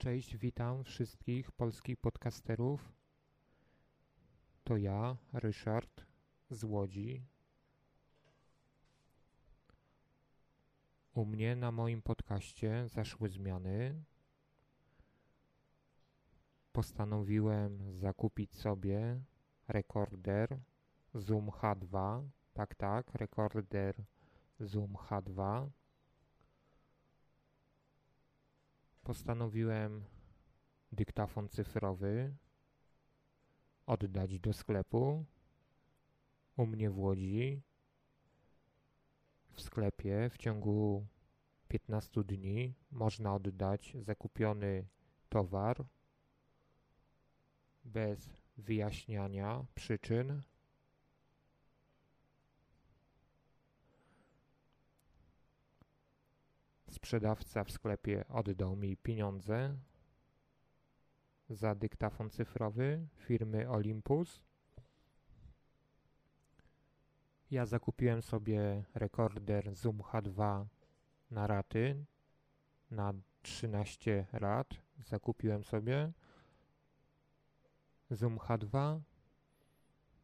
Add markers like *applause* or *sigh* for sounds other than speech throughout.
Cześć, witam wszystkich polskich podcasterów. To ja, Ryszard z Łodzi. U mnie na moim podcaście zaszły zmiany. Postanowiłem zakupić sobie rekorder Zoom H2. Tak, tak, rekorder Zoom H2 postanowiłem dyktafon cyfrowy oddać do sklepu u mnie w Łodzi. W sklepie w ciągu 15 dni można oddać zakupiony towar bez wyjaśniania przyczyn. Sprzedawca w sklepie oddał mi pieniądze za dyktafon cyfrowy firmy Olympus. Ja zakupiłem sobie rekorder Zoom H2 na raty na 13 lat. Zakupiłem sobie Zoom H2.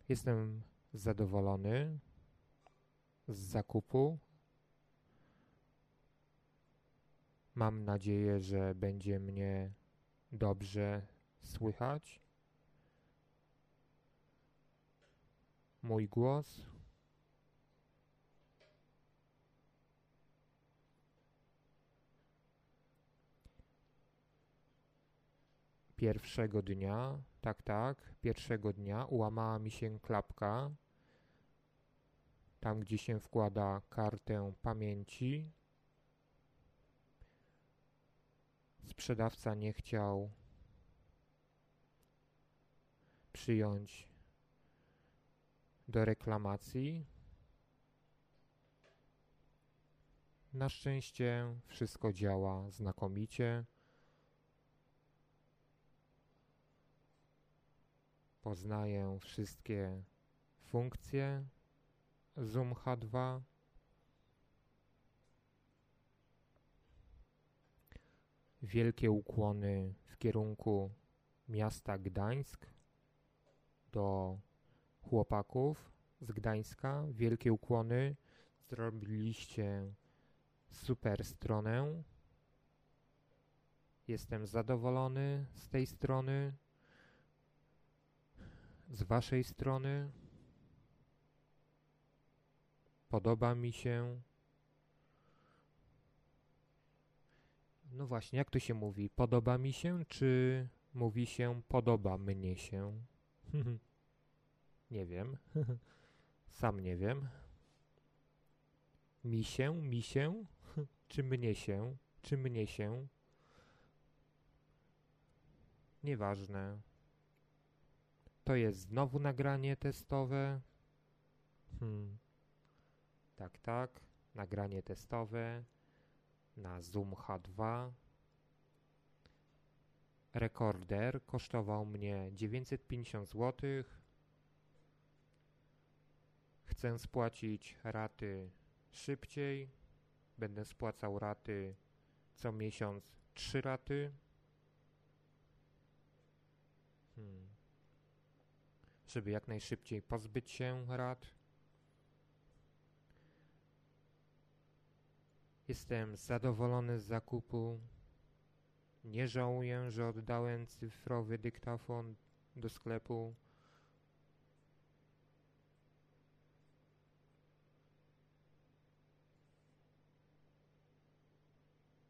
Jestem zadowolony z zakupu. Mam nadzieję, że będzie mnie dobrze słychać. Mój głos. Pierwszego dnia, tak, tak, pierwszego dnia ułamała mi się klapka, tam gdzie się wkłada kartę pamięci. Sprzedawca nie chciał przyjąć do reklamacji. Na szczęście wszystko działa znakomicie. Poznaję wszystkie funkcje Zoom H2. Wielkie ukłony w kierunku miasta Gdańsk do chłopaków z Gdańska. Wielkie ukłony. Zrobiliście super stronę. Jestem zadowolony z tej strony. Z waszej strony. Podoba mi się. No właśnie, jak to się mówi? Podoba mi się, czy mówi się podoba mnie się? *laughs* nie wiem. *laughs* Sam nie wiem. Mi się, mi się, *laughs* czy mnie się, czy mnie się. Nieważne. To jest znowu nagranie testowe. Hmm. Tak, tak. Nagranie testowe na Zoom H2. Rekorder kosztował mnie 950 zł. Chcę spłacić raty szybciej. Będę spłacał raty co miesiąc 3 raty. Hmm. Żeby jak najszybciej pozbyć się rat. Jestem zadowolony z zakupu. Nie żałuję, że oddałem cyfrowy dyktafon do sklepu.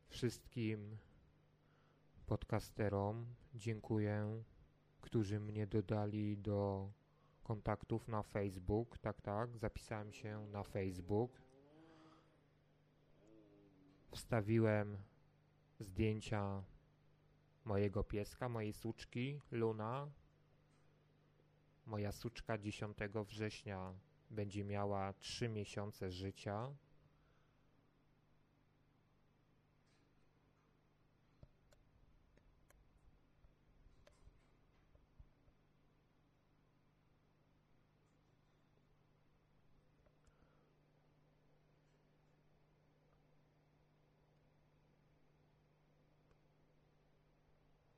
Wszystkim podcasterom dziękuję, którzy mnie dodali do kontaktów na Facebook. Tak, tak, zapisałem się na Facebook. Wstawiłem zdjęcia mojego pieska, mojej suczki Luna. Moja suczka 10 września będzie miała 3 miesiące życia.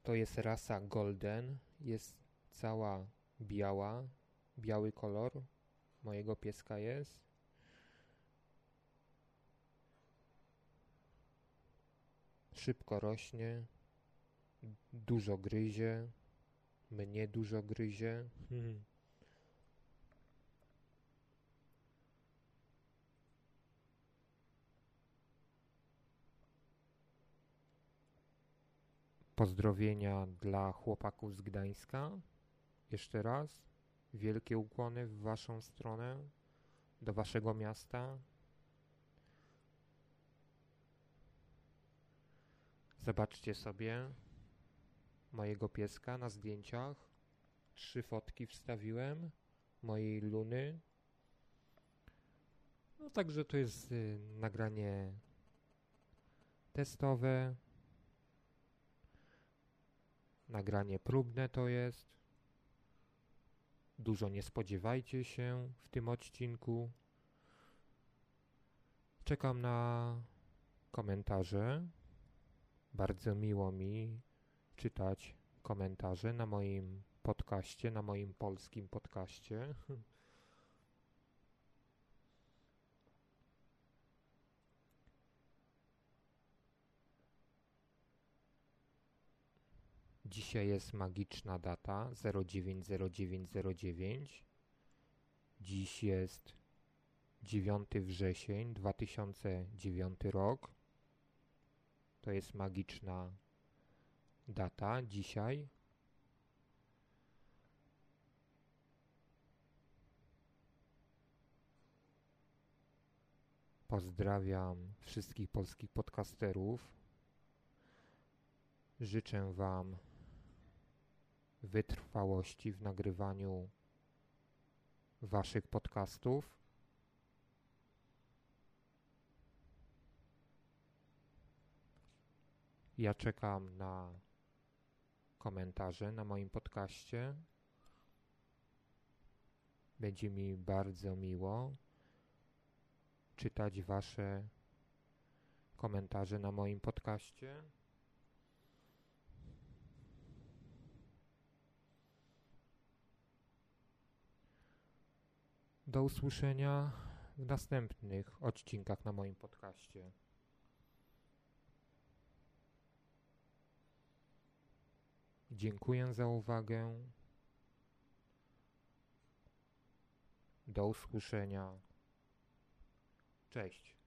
To jest rasa golden, jest cała biała, biały kolor mojego pieska jest. Szybko rośnie, dużo gryzie, mnie dużo gryzie. Pozdrowienia dla chłopaków z Gdańska. Jeszcze raz wielkie ukłony w Waszą stronę, do Waszego miasta. Zobaczcie sobie mojego pieska na zdjęciach. Trzy fotki wstawiłem mojej luny. No także to jest y, nagranie testowe. Nagranie próbne to jest. Dużo nie spodziewajcie się w tym odcinku. Czekam na komentarze. Bardzo miło mi czytać komentarze na moim podcaście, na moim polskim podcaście. *laughs* Dzisiaj jest magiczna data 090909. Dziś jest 9 wrzesień 2009 rok. To jest magiczna data dzisiaj. Pozdrawiam wszystkich polskich podcasterów. Życzę Wam wytrwałości w nagrywaniu Waszych podcastów. Ja czekam na komentarze na moim podcaście. Będzie mi bardzo miło czytać Wasze komentarze na moim podcaście. Do usłyszenia w następnych odcinkach na moim podcaście. Dziękuję za uwagę. Do usłyszenia. Cześć.